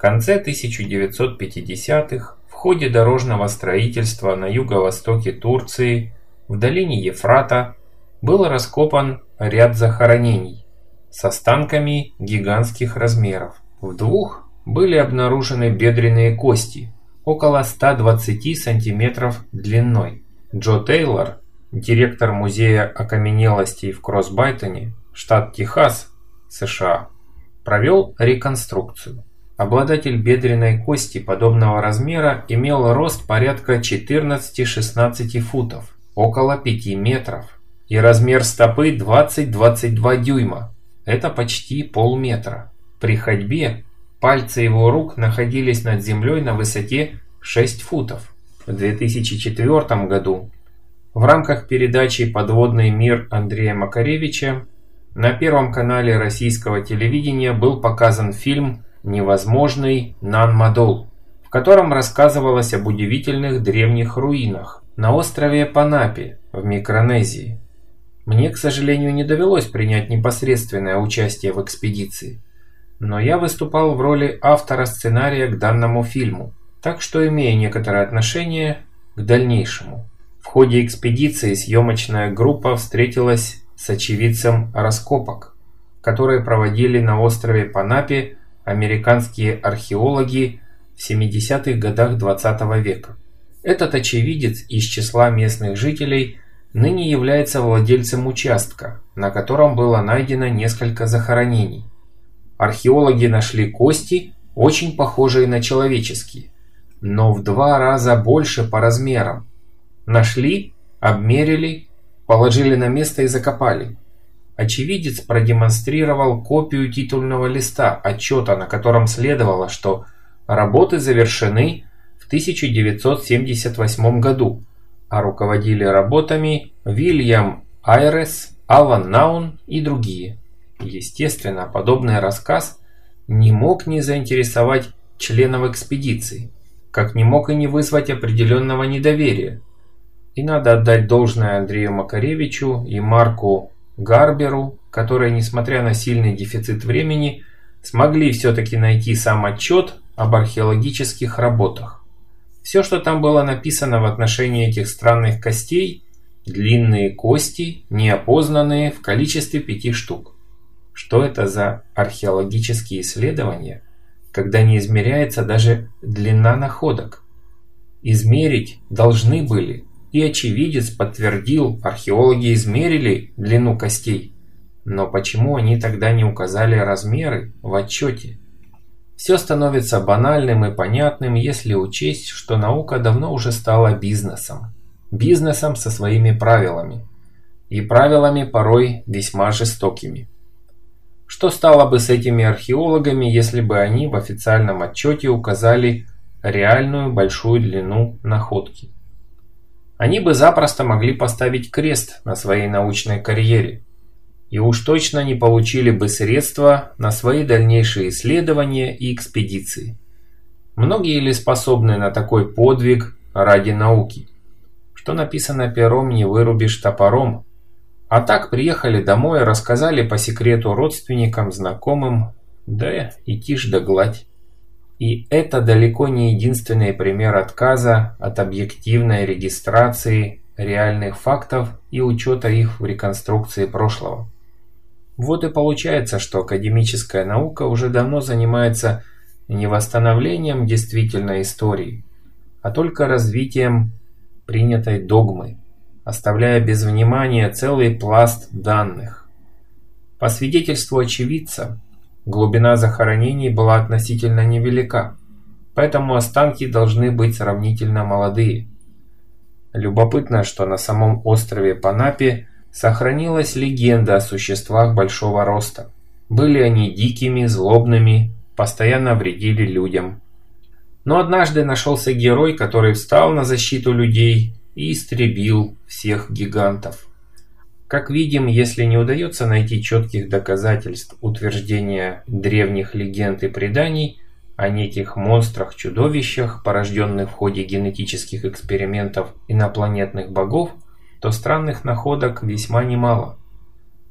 конце 1950-х в ходе дорожного строительства на юго-востоке Турции в долине Ефрата был раскопан ряд захоронений с останками гигантских размеров. В двух были обнаружены бедренные кости около 120 сантиметров длиной. Джо Тейлор, директор музея окаменелостей в Кроссбайтоне, штат Техас, США, провел реконструкцию. Обладатель бедренной кости подобного размера имел рост порядка 14-16 футов, около 5 метров, и размер стопы 20-22 дюйма, это почти полметра. При ходьбе пальцы его рук находились над землей на высоте 6 футов. В 2004 году в рамках передачи «Подводный мир» Андрея Макаревича на Первом канале российского телевидения был показан фильм «Невозможный Нан-Мадол», в котором рассказывалось об удивительных древних руинах на острове Панапи в Микронезии. Мне, к сожалению, не довелось принять непосредственное участие в экспедиции, но я выступал в роли автора сценария к данному фильму, так что имею некоторое отношение к дальнейшему. В ходе экспедиции съемочная группа встретилась с очевидцем раскопок, которые проводили на острове Панапе американские археологи в 70-х годах 20 -го века. Этот очевидец из числа местных жителей ныне является владельцем участка, на котором было найдено несколько захоронений. Археологи нашли кости, очень похожие на человеческие, но в два раза больше по размерам. Нашли, обмерили, положили на место и закопали. Очевидец продемонстрировал копию титульного листа отчета, на котором следовало, что работы завершены в 1978 году, а руководили работами Вильям Айрес, Алан Наун и другие. Естественно, подобный рассказ не мог не заинтересовать членов экспедиции, как не мог и не вызвать определенного недоверия. И надо отдать должное Андрею Макаревичу и Марку Гарберу, которые, несмотря на сильный дефицит времени, смогли все-таки найти сам отчет об археологических работах. Все, что там было написано в отношении этих странных костей, длинные кости, неопознанные в количестве пяти штук. Что это за археологические исследования, когда не измеряется даже длина находок? Измерить должны были, и очевидец подтвердил, археологи измерили длину костей. Но почему они тогда не указали размеры в отчете? Все становится банальным и понятным, если учесть, что наука давно уже стала бизнесом. Бизнесом со своими правилами. И правилами порой весьма жестокими. Что стало бы с этими археологами, если бы они в официальном отчете указали реальную большую длину находки? Они бы запросто могли поставить крест на своей научной карьере. И уж точно не получили бы средства на свои дальнейшие исследования и экспедиции. Многие ли способны на такой подвиг ради науки? Что написано пером, не вырубишь топором, а так приехали домой, рассказали по секрету родственникам, знакомым, да и тишь да гладь. И это далеко не единственный пример отказа от объективной регистрации реальных фактов и учета их в реконструкции прошлого. Вот и получается, что академическая наука уже давно занимается не восстановлением действительной истории, а только развитием принятой догмы оставляя без внимания целый пласт данных. По свидетельству очевидца, глубина захоронений была относительно невелика, поэтому останки должны быть сравнительно молодые. Любопытно, что на самом острове Панапи сохранилась легенда о существах большого роста. Были они дикими, злобными, постоянно вредили людям. Но однажды нашелся герой, который встал на защиту людей и истребил всех гигантов. Как видим, если не удается найти четких доказательств утверждения древних легенд и преданий о неких монстрах-чудовищах, порожденных в ходе генетических экспериментов инопланетных богов, то странных находок весьма немало.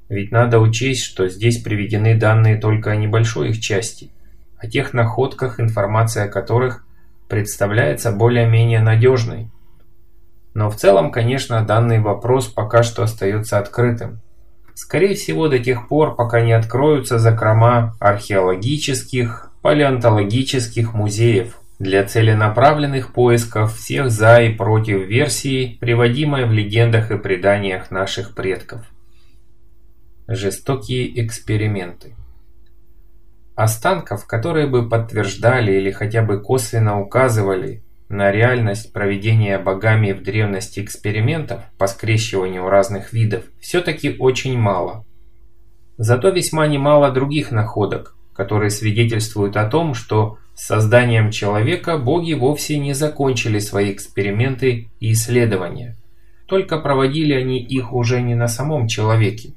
Ведь надо учесть, что здесь приведены данные только о небольшой их части, о тех находках, информация о которых представляется более-менее надежной. Но в целом, конечно, данный вопрос пока что остается открытым. Скорее всего, до тех пор, пока не откроются закрома археологических, палеонтологических музеев для целенаправленных поисков всех за и против версии, приводимой в легендах и преданиях наших предков. Жестокие эксперименты. Останков, которые бы подтверждали или хотя бы косвенно указывали на реальность проведения богами в древности экспериментов по скрещиванию разных видов все-таки очень мало. Зато весьма немало других находок, которые свидетельствуют о том, что с созданием человека боги вовсе не закончили свои эксперименты и исследования. Только проводили они их уже не на самом человеке.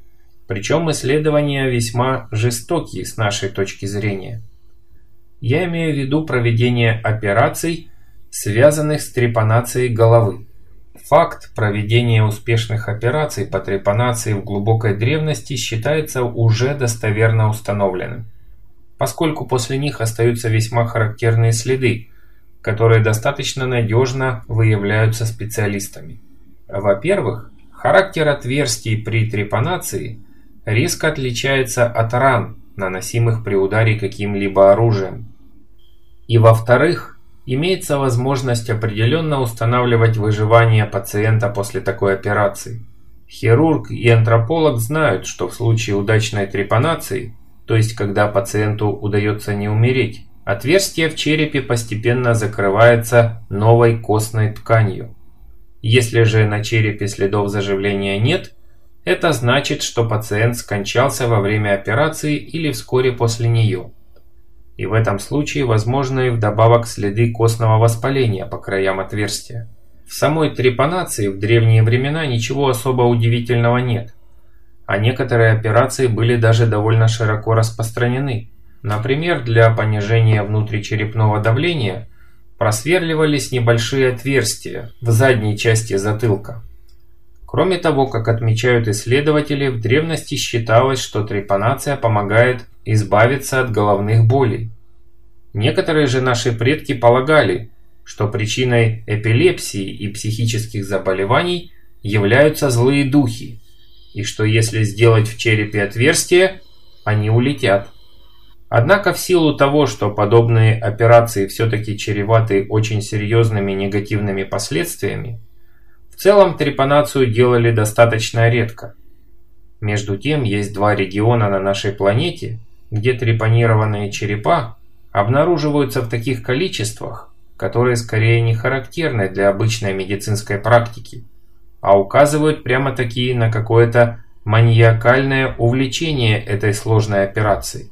Причем исследования весьма жестокие с нашей точки зрения. Я имею в виду проведение операций, связанных с трепанацией головы. Факт проведения успешных операций по трепанации в глубокой древности считается уже достоверно установленным, поскольку после них остаются весьма характерные следы, которые достаточно надежно выявляются специалистами. Во-первых, характер отверстий при трепанации резко отличается от ран, наносимых при ударе каким-либо оружием. И во-вторых, имеется возможность определенно устанавливать выживание пациента после такой операции. Хирург и антрополог знают, что в случае удачной трепанации, то есть когда пациенту удается не умереть, отверстие в черепе постепенно закрывается новой костной тканью. Если же на черепе следов заживления нет, это значит, что пациент скончался во время операции или вскоре после нее и в этом случае возможны вдобавок следы костного воспаления по краям отверстия. В самой трепанации в древние времена ничего особо удивительного нет, а некоторые операции были даже довольно широко распространены. Например, для понижения внутричерепного давления просверливались небольшие отверстия в задней части затылка. Кроме того, как отмечают исследователи, в древности считалось, что трепанация помогает избавиться от головных болей. Некоторые же наши предки полагали, что причиной эпилепсии и психических заболеваний являются злые духи, и что если сделать в черепе отверстие, они улетят. Однако в силу того, что подобные операции все-таки чреваты очень серьезными негативными последствиями, в целом трепанацию делали достаточно редко. Между тем, есть два региона на нашей планете, где трепанированные черепа обнаруживаются в таких количествах, которые скорее не характерны для обычной медицинской практики, а указывают прямо-таки на какое-то маниакальное увлечение этой сложной операцией.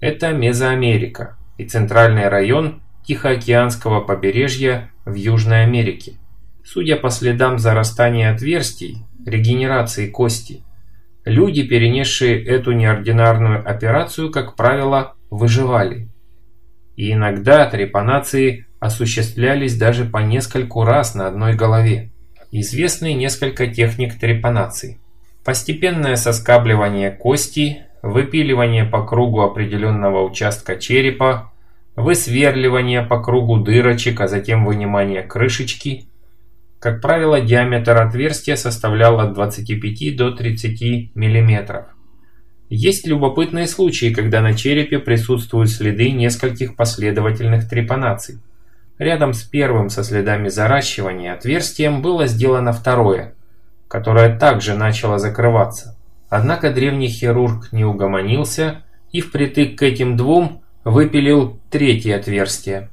Это Мезоамерика и центральный район Тихоокеанского побережья в Южной Америке. Судя по следам зарастания отверстий, регенерации кости, люди, перенесшие эту неординарную операцию, как правило, выживали. И иногда трепанации осуществлялись даже по нескольку раз на одной голове. Известны несколько техник трепанаций. Постепенное соскабливание кости, выпиливание по кругу определенного участка черепа, высверливание по кругу дырочек, а затем вынимание крышечки – как правило, диаметр отверстия составлял от 25 до 30 мм. Есть любопытные случаи, когда на черепе присутствуют следы нескольких последовательных трепанаций. Рядом с первым со следами заращивания отверстием было сделано второе, которое также начало закрываться. Однако древний хирург не угомонился и впритык к этим двум выпилил третье отверстие.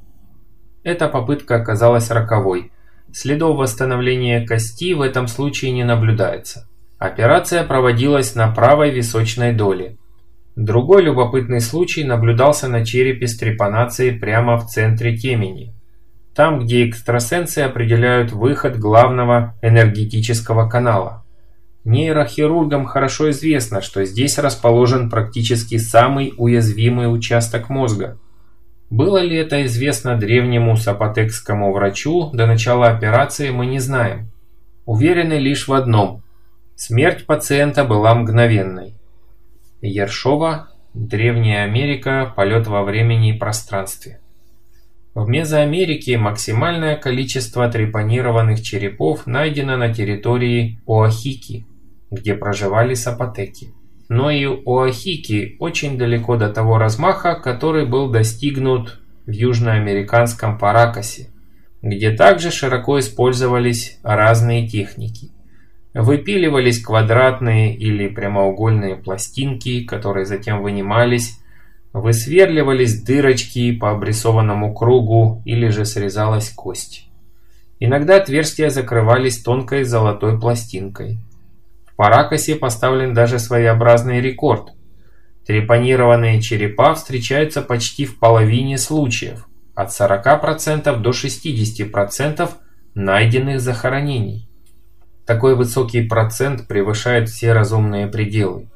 Эта попытка оказалась роковой – Следов восстановления кости в этом случае не наблюдается. Операция проводилась на правой височной доле. Другой любопытный случай наблюдался на черепе с трепанацией прямо в центре темени. Там, где экстрасенсы определяют выход главного энергетического канала. Нейрохирургам хорошо известно, что здесь расположен практически самый уязвимый участок мозга – было ли это известно древнему сапотекскому врачу до начала операции, мы не знаем. Уверены лишь в одном – смерть пациента была мгновенной. Ершова Древняя Америка. Полет во времени и пространстве. В Мезоамерике максимальное количество трепанированных черепов найдено на территории Оахики, где проживали сапотеки. Но и Оахики очень далеко до того размаха, который был достигнут в южноамериканском Паракасе, где также широко использовались разные техники. Выпиливались квадратные или прямоугольные пластинки, которые затем вынимались, высверливались дырочки по обрисованному кругу или же срезалась кость. Иногда отверстия закрывались тонкой золотой пластинкой. В Паракасе поставлен даже своеобразный рекорд. Трепанированные черепа встречаются почти в половине случаев, от 40% до 60% найденных захоронений. Такой высокий процент превышает все разумные пределы.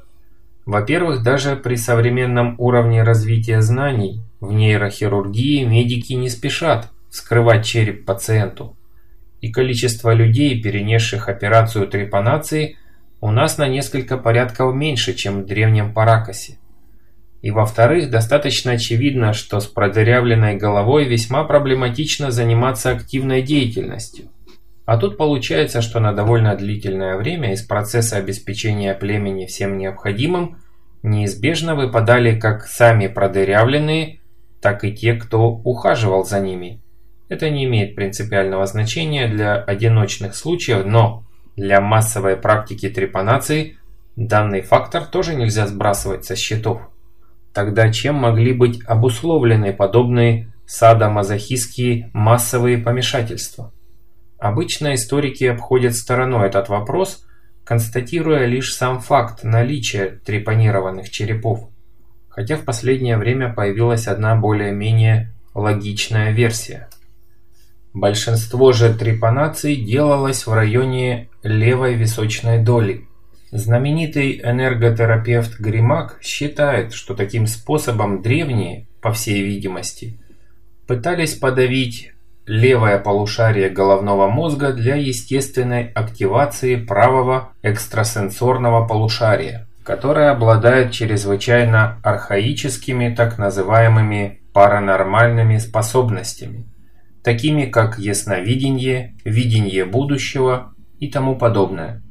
Во-первых, даже при современном уровне развития знаний в нейрохирургии медики не спешат вскрывать череп пациенту. И количество людей, перенесших операцию трепанации, у нас на несколько порядков меньше, чем в древнем Паракасе. И во-вторых, достаточно очевидно, что с продырявленной головой весьма проблематично заниматься активной деятельностью. А тут получается, что на довольно длительное время из процесса обеспечения племени всем необходимым неизбежно выпадали как сами продырявленные, так и те, кто ухаживал за ними. Это не имеет принципиального значения для одиночных случаев, но для массовой практики трепанации данный фактор тоже нельзя сбрасывать со счетов. Тогда чем могли быть обусловлены подобные садомазохистские массовые помешательства? Обычно историки обходят стороной этот вопрос, констатируя лишь сам факт наличия трепанированных черепов, хотя в последнее время появилась одна более-менее логичная версия. Большинство же трепанаций делалось в районе левой височной доли. Знаменитый энерготерапевт Гримак считает, что таким способом древние, по всей видимости, пытались подавить левое полушарие головного мозга для естественной активации правого экстрасенсорного полушария, которое обладает чрезвычайно архаическими так называемыми паранормальными способностями, такими как ясновидение, видение будущего и тому подобное.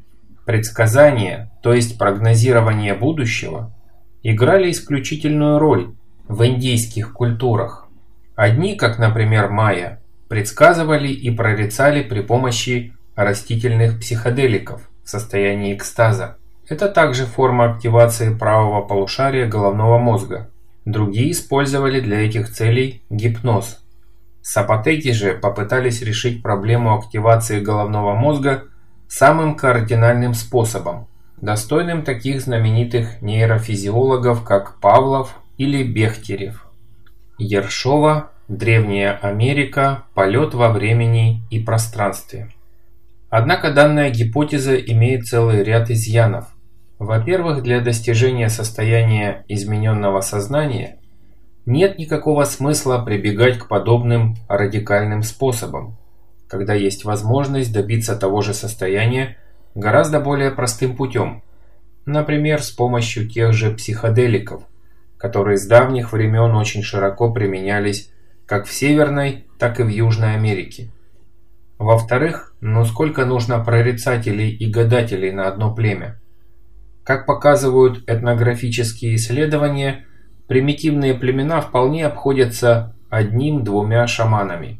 Предсказания, то есть прогнозирование будущего, играли исключительную роль в индийских культурах. Одни, как, например, майя, предсказывали и прорицали при помощи растительных психоделиков в состоянии экстаза. Это также форма активации правого полушария головного мозга. Другие использовали для этих целей гипноз. Сапотеки же попытались решить проблему активации головного мозга самым кардинальным способом, достойным таких знаменитых нейрофизиологов, как Павлов или Бехтерев. Ершова Древняя Америка, полет во времени и пространстве. Однако данная гипотеза имеет целый ряд изъянов. Во-первых, для достижения состояния измененного сознания нет никакого смысла прибегать к подобным радикальным способам, когда есть возможность добиться того же состояния гораздо более простым путем, например, с помощью тех же психоделиков, которые с давних времен очень широко применялись как в Северной, так и в Южной Америке. Во-вторых, ну сколько нужно прорицателей и гадателей на одно племя? Как показывают этнографические исследования, примитивные племена вполне обходятся одним-двумя шаманами.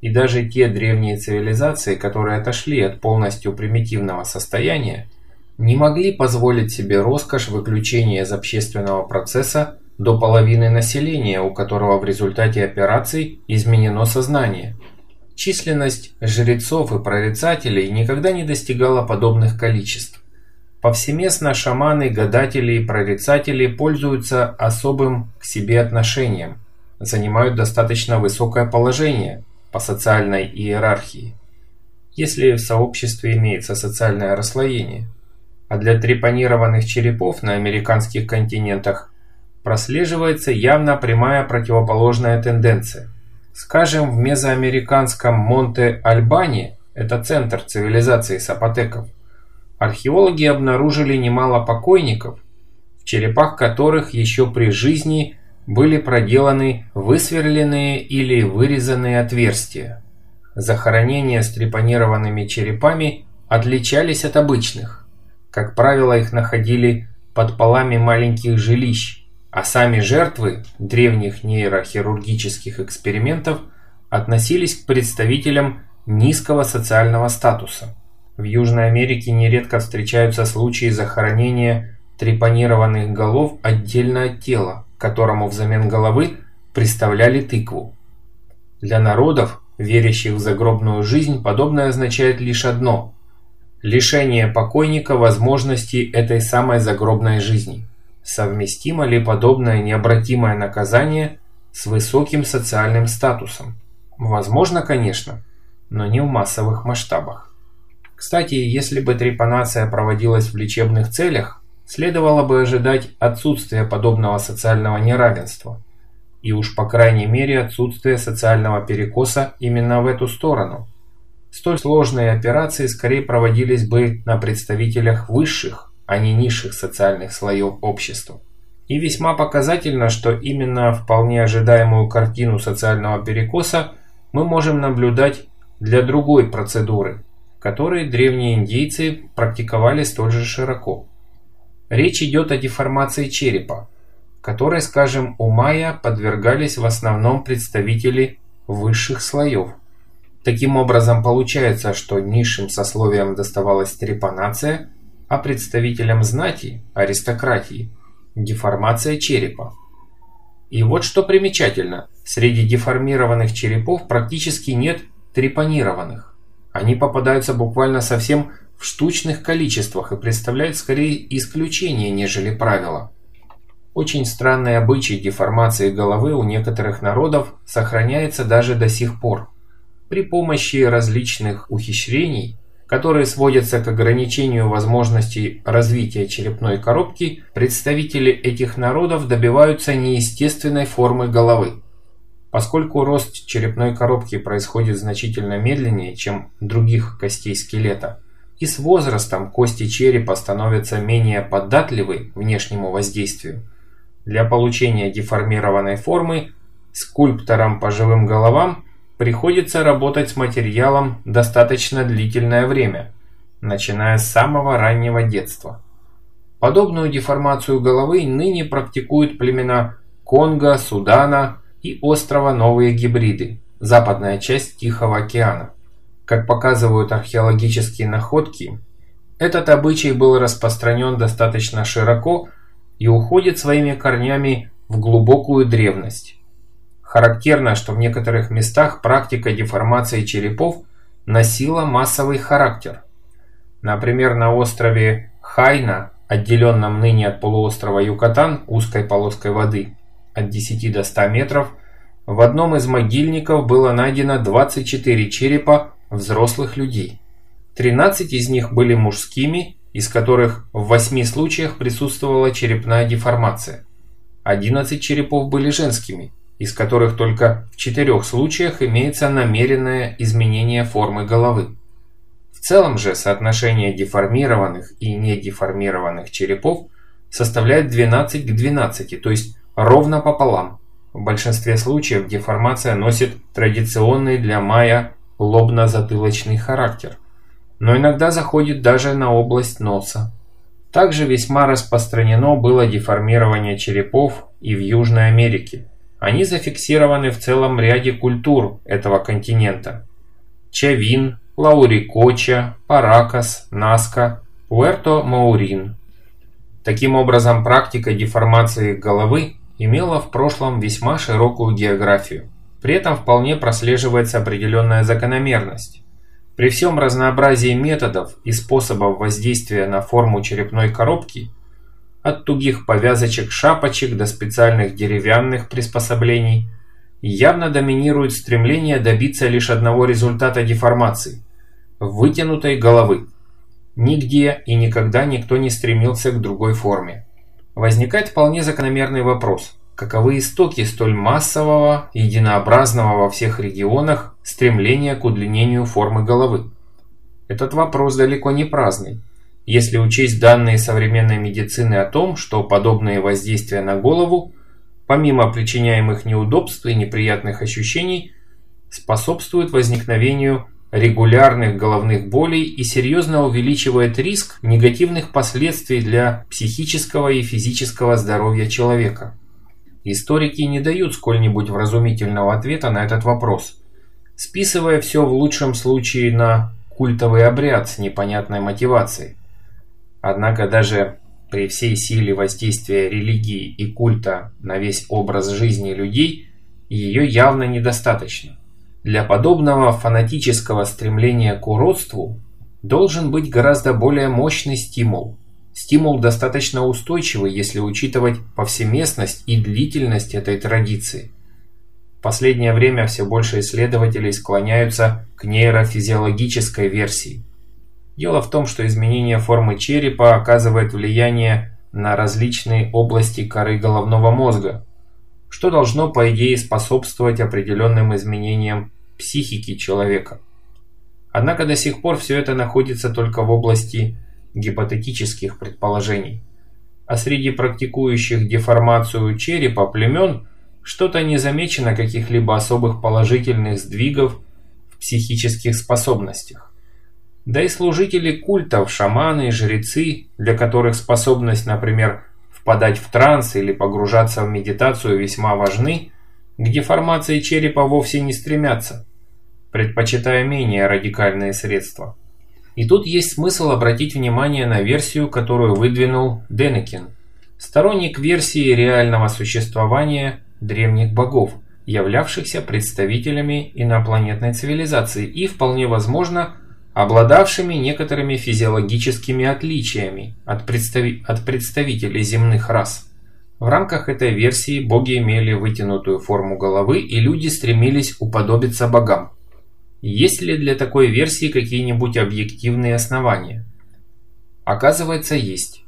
И даже те древние цивилизации, которые отошли от полностью примитивного состояния, не могли позволить себе роскошь выключения из общественного процесса до половины населения, у которого в результате операций изменено сознание. Численность жрецов и прорицателей никогда не достигала подобных количеств. Повсеместно шаманы, гадатели и прорицатели пользуются особым к себе отношением, занимают достаточно высокое положение по социальной иерархии, если в сообществе имеется социальное расслоение. А для трепанированных черепов на американских континентах прослеживается явно прямая противоположная тенденция. Скажем, в мезоамериканском Монте-Альбани, это центр цивилизации сапотеков, археологи обнаружили немало покойников, в черепах которых еще при жизни были проделаны высверленные или вырезанные отверстия. Захоронения с трепанированными черепами отличались от обычных. Как правило, их находили под полами маленьких жилищ, а сами жертвы древних нейрохирургических экспериментов относились к представителям низкого социального статуса. В Южной Америке нередко встречаются случаи захоронения трепанированных голов отдельно от тела, которому взамен головы представляли тыкву. Для народов, верящих в загробную жизнь, подобное означает лишь одно – лишение покойника возможности этой самой загробной жизни. Совместимо ли подобное необратимое наказание с высоким социальным статусом? Возможно, конечно, но не в массовых масштабах. Кстати, если бы трепанация проводилась в лечебных целях, следовало бы ожидать отсутствия подобного социального неравенства. И уж по крайней мере отсутствия социального перекоса именно в эту сторону. Столь сложные операции скорее проводились бы на представителях высших, а не низших социальных слоев общества. И весьма показательно, что именно вполне ожидаемую картину социального перекоса мы можем наблюдать для другой процедуры, которые древние индейцы практиковали столь же широко. Речь идет о деформации черепа, которой, скажем, у майя подвергались в основном представители высших слоев. Таким образом, получается, что низшим сословиям доставалась трепанация, а представителям знати, аристократии, деформация черепа. И вот что примечательно, среди деформированных черепов практически нет трепанированных. Они попадаются буквально совсем в штучных количествах и представляют скорее исключение, нежели правило. Очень странный обычай деформации головы у некоторых народов сохраняется даже до сих пор. При помощи различных ухищрений, которые сводятся к ограничению возможностей развития черепной коробки, представители этих народов добиваются неестественной формы головы. Поскольку рост черепной коробки происходит значительно медленнее, чем других костей скелета, и с возрастом кости черепа становятся менее податливы внешнему воздействию. Для получения деформированной формы скульпторам по живым головам приходится работать с материалом достаточно длительное время, начиная с самого раннего детства. Подобную деформацию головы ныне практикуют племена Конго, Судана и острова Новые Гибриды, западная часть Тихого океана. Как показывают археологические находки, этот обычай был распространен достаточно широко и уходит своими корнями в глубокую древность. Характерно, что в некоторых местах практика деформации черепов носила массовый характер. Например, на острове Хайна, отделенном ныне от полуострова Юкатан узкой полоской воды от 10 до 100 метров, в одном из могильников было найдено 24 черепа взрослых людей. 13 из них были мужскими, из которых в 8 случаях присутствовала черепная деформация. 11 черепов были женскими, из которых только в 4 случаях имеется намеренное изменение формы головы. В целом же соотношение деформированных и недеформированных черепов составляет 12 к 12, то есть ровно пополам. В большинстве случаев деформация носит традиционный для майя лобно-затылочный характер, но иногда заходит даже на область носа. Также весьма распространено было деформирование черепов и в Южной Америке. Они зафиксированы в целом ряде культур этого континента. Чавин, Лаурикоча, Паракас, Наска, Пуэрто-Маурин. Таким образом, практика деформации головы имела в прошлом весьма широкую географию. При этом вполне прослеживается определенная закономерность. При всем разнообразии методов и способов воздействия на форму черепной коробки, от тугих повязочек-шапочек до специальных деревянных приспособлений, явно доминирует стремление добиться лишь одного результата деформации – вытянутой головы. Нигде и никогда никто не стремился к другой форме. Возникает вполне закономерный вопрос – Каковы истоки столь массового, единообразного во всех регионах стремления к удлинению формы головы? Этот вопрос далеко не праздный. если учесть данные современной медицины о том, что подобные воздействия на голову, помимо причиняемых неудобств и неприятных ощущений, способствуют возникновению регулярных головных болей и серьезно увеличивает риск негативных последствий для психического и физического здоровья человека. Историки не дают сколь-нибудь вразумительного ответа на этот вопрос, списывая все в лучшем случае на культовый обряд с непонятной мотивацией. Однако даже при всей силе воздействия религии и культа на весь образ жизни людей, ее явно недостаточно. Для подобного фанатического стремления к уродству должен быть гораздо более мощный стимул. Стимул достаточно устойчивый, если учитывать повсеместность и длительность этой традиции. В последнее время все больше исследователей склоняются к нейрофизиологической версии. Дело в том, что изменение формы черепа оказывает влияние на различные области коры головного мозга, что должно, по идее, способствовать определенным изменениям психики человека. Однако до сих пор все это находится только в области гипотетических предположений. А среди практикующих деформацию черепа племен что-то не замечено каких-либо особых положительных сдвигов в психических способностях. Да и служители культов, шаманы жрецы, для которых способность, например, впадать в транс или погружаться в медитацию весьма важны, к деформации черепа вовсе не стремятся, предпочитая менее радикальные средства. И тут есть смысл обратить внимание на версию, которую выдвинул Денекин, сторонник версии реального существования древних богов, являвшихся представителями инопланетной цивилизации и, вполне возможно, обладавшими некоторыми физиологическими отличиями от, представи от представителей земных рас. В рамках этой версии боги имели вытянутую форму головы и люди стремились уподобиться богам. Есть ли для такой версии какие-нибудь объективные основания? Оказывается, есть.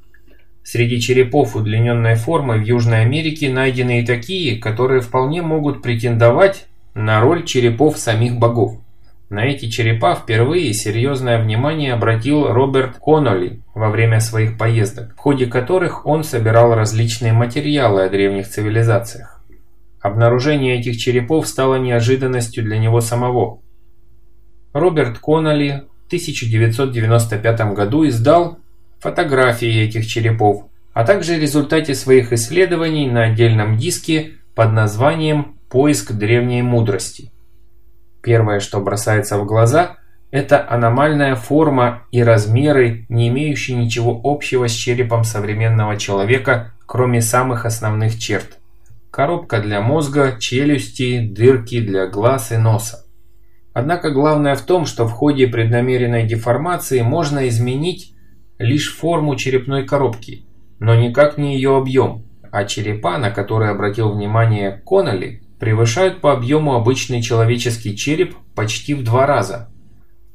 Среди черепов удлиненной формы в Южной Америке найдены и такие, которые вполне могут претендовать на роль черепов самих богов. На эти черепа впервые серьезное внимание обратил Роберт Конноли во время своих поездок, в ходе которых он собирал различные материалы о древних цивилизациях. Обнаружение этих черепов стало неожиданностью для него самого. Роберт Конноли в 1995 году издал фотографии этих черепов, а также результаты своих исследований на отдельном диске под названием «Поиск древней мудрости». Первое, что бросается в глаза, это аномальная форма и размеры, не имеющие ничего общего с черепом современного человека, кроме самых основных черт. Коробка для мозга, челюсти, дырки для глаз и носа. Однако главное в том, что в ходе преднамеренной деформации можно изменить лишь форму черепной коробки, но никак не ее объем, а черепа, на которые обратил внимание Конноли, превышают по объему обычный человеческий череп почти в два раза.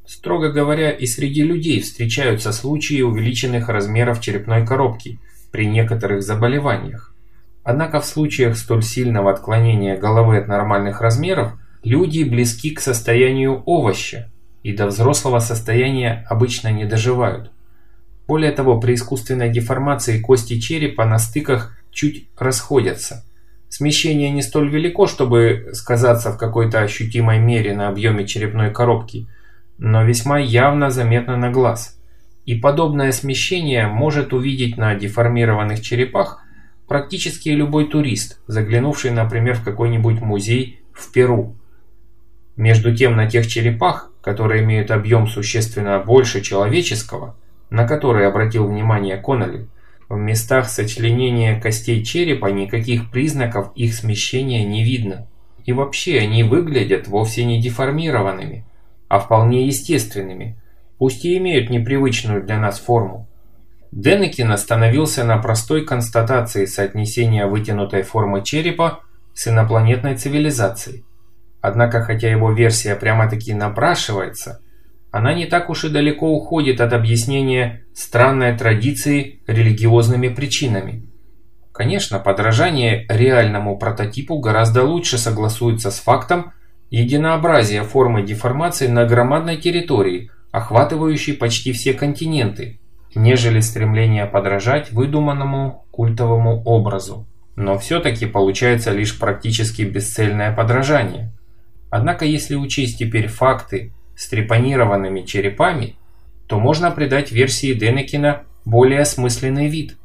Строго говоря, и среди людей встречаются случаи увеличенных размеров черепной коробки при некоторых заболеваниях. Однако в случаях столь сильного отклонения головы от нормальных размеров люди близки к состоянию овоща и до взрослого состояния обычно не доживают. Более того, при искусственной деформации кости черепа на стыках чуть расходятся – Смещение не столь велико, чтобы сказаться в какой-то ощутимой мере на объеме черепной коробки, но весьма явно заметно на глаз. И подобное смещение может увидеть на деформированных черепах практически любой турист, заглянувший, например, в какой-нибудь музей в Перу. Между тем, на тех черепах, которые имеют объем существенно больше человеческого, на которые обратил внимание Конноли, в местах сочленения костей черепа никаких признаков их смещения не видно. И вообще они выглядят вовсе не деформированными, а вполне естественными, пусть и имеют непривычную для нас форму. Денекин остановился на простой констатации соотнесения вытянутой формы черепа с инопланетной цивилизацией. Однако, хотя его версия прямо-таки напрашивается – она не так уж и далеко уходит от объяснения странной традиции религиозными причинами. Конечно, подражание реальному прототипу гораздо лучше согласуется с фактом единообразия формы деформации на громадной территории, охватывающей почти все континенты, нежели стремление подражать выдуманному культовому образу. Но все-таки получается лишь практически бесцельное подражание. Однако если учесть теперь факты с трепанированными черепами, то можно придать версии Денекина более осмысленный вид.